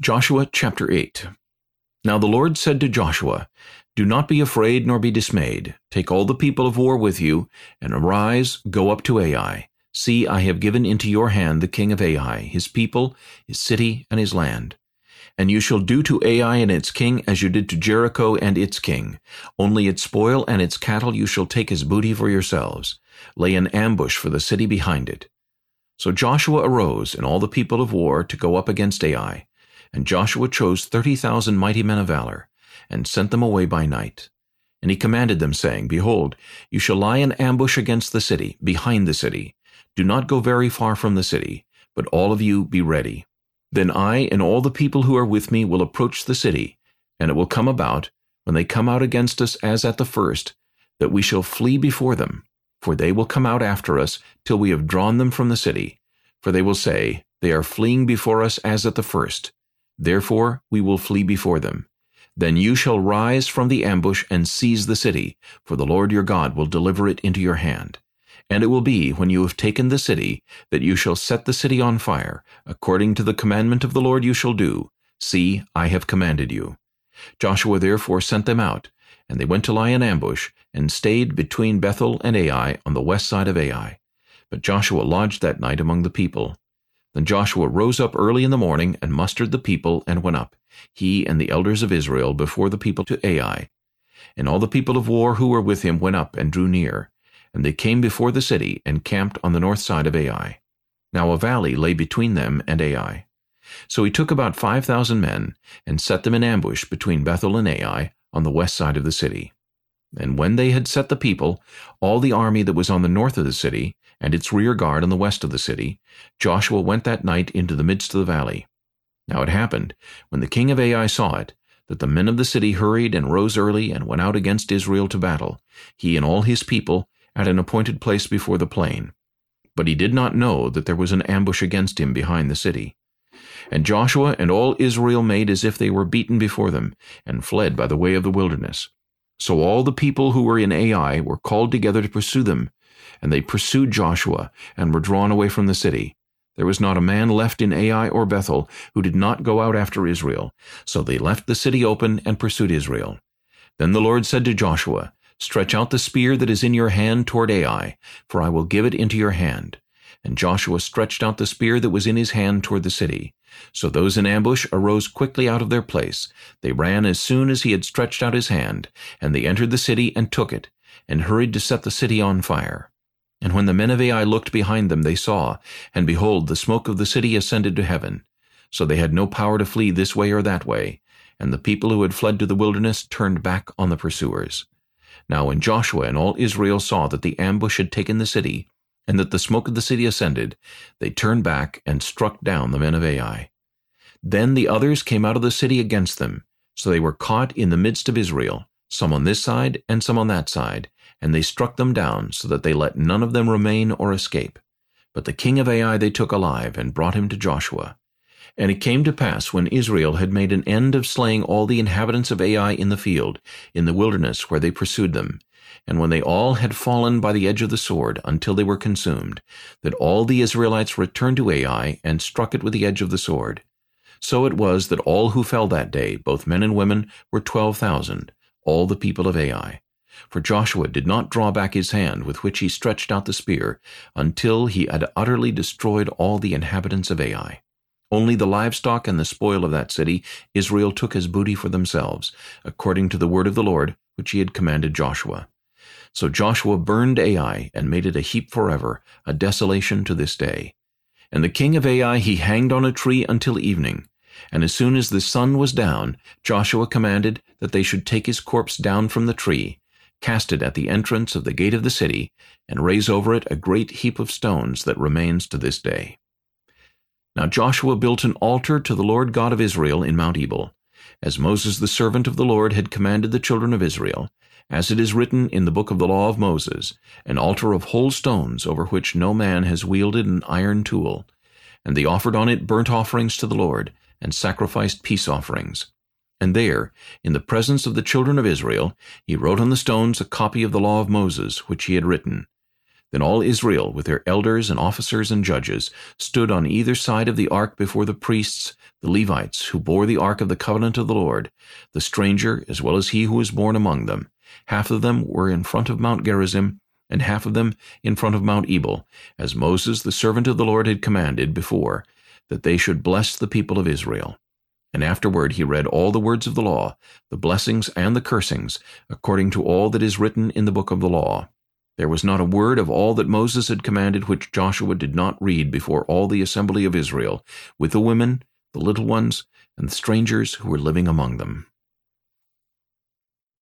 Joshua chapter 8 Now the Lord said to Joshua, Do not be afraid nor be dismayed. Take all the people of war with you, and arise, go up to Ai. See, I have given into your hand the king of Ai, his people, his city, and his land. And you shall do to Ai and its king as you did to Jericho and its king. Only its spoil and its cattle you shall take as booty for yourselves. Lay an ambush for the city behind it. So Joshua arose, and all the people of war, to go up against Ai. And Joshua chose thirty thousand mighty men of valor, and sent them away by night. And he commanded them, saying, Behold, you shall lie in ambush against the city, behind the city. Do not go very far from the city, but all of you be ready. Then I and all the people who are with me will approach the city, and it will come about, when they come out against us as at the first, that we shall flee before them. For they will come out after us, till we have drawn them from the city. For they will say, They are fleeing before us as at the first. Therefore we will flee before them. Then you shall rise from the ambush and seize the city, for the Lord your God will deliver it into your hand. And it will be, when you have taken the city, that you shall set the city on fire. According to the commandment of the Lord you shall do. See, I have commanded you. Joshua therefore sent them out, and they went to lie in ambush, and stayed between Bethel and Ai on the west side of Ai. But Joshua lodged that night among the people. Then Joshua rose up early in the morning and mustered the people and went up, he and the elders of Israel, before the people to Ai. And all the people of war who were with him went up and drew near. And they came before the city and camped on the north side of Ai. Now a valley lay between them and Ai. So he took about five thousand men, and set them in ambush between Bethel and Ai, on the west side of the city. And when they had set the people, all the army that was on the north of the city, and its rear guard on the west of the city, Joshua went that night into the midst of the valley. Now it happened, when the king of Ai saw it, that the men of the city hurried and rose early and went out against Israel to battle, he and all his people, at an appointed place before the plain. But he did not know that there was an ambush against him behind the city. And Joshua and all Israel made as if they were beaten before them, and fled by the way of the wilderness. So all the people who were in Ai were called together to pursue them, and they pursued Joshua, and were drawn away from the city. There was not a man left in Ai or Bethel who did not go out after Israel. So they left the city open and pursued Israel. Then the Lord said to Joshua, Stretch out the spear that is in your hand toward Ai, for I will give it into your hand. And Joshua stretched out the spear that was in his hand toward the city. So those in ambush arose quickly out of their place. They ran as soon as he had stretched out his hand, and they entered the city and took it, and hurried to set the city on fire. And when the men of Ai looked behind them, they saw, and behold, the smoke of the city ascended to heaven. So they had no power to flee this way or that way, and the people who had fled to the wilderness turned back on the pursuers. Now when Joshua and all Israel saw that the ambush had taken the city, and that the smoke of the city ascended, they turned back and struck down the men of Ai. Then the others came out of the city against them, so they were caught in the midst of Israel, some on this side and some on that side, and they struck them down, so that they let none of them remain or escape. But the king of Ai they took alive, and brought him to Joshua. And it came to pass, when Israel had made an end of slaying all the inhabitants of Ai in the field, in the wilderness where they pursued them, and when they all had fallen by the edge of the sword until they were consumed, that all the Israelites returned to Ai, and struck it with the edge of the sword. So it was that all who fell that day, both men and women, were twelve thousand, all the people of Ai. For Joshua did not draw back his hand with which he stretched out the spear, until he had utterly destroyed all the inhabitants of Ai. Only the livestock and the spoil of that city Israel took as booty for themselves, according to the word of the Lord, which he had commanded Joshua. So Joshua burned Ai, and made it a heap forever, a desolation to this day. And the king of Ai he hanged on a tree until evening. And as soon as the sun was down, Joshua commanded that they should take his corpse down from the tree, cast it at the entrance of the gate of the city, and raise over it a great heap of stones that remains to this day. Now Joshua built an altar to the Lord God of Israel in Mount Ebal, as Moses the servant of the Lord had commanded the children of Israel, as it is written in the book of the law of Moses, an altar of whole stones over which no man has wielded an iron tool. And they offered on it burnt offerings to the Lord, and sacrificed peace offerings. And there, in the presence of the children of Israel, he wrote on the stones a copy of the law of Moses, which he had written. Then all Israel, with their elders and officers and judges, stood on either side of the ark before the priests, the Levites, who bore the ark of the covenant of the Lord, the stranger as well as he who was born among them. Half of them were in front of Mount Gerizim, and half of them in front of Mount Ebal, as Moses the servant of the Lord had commanded before, that they should bless the people of Israel. And afterward he read all the words of the law, the blessings and the cursings, according to all that is written in the book of the law. There was not a word of all that Moses had commanded which Joshua did not read before all the assembly of Israel, with the women, the little ones, and the strangers who were living among them.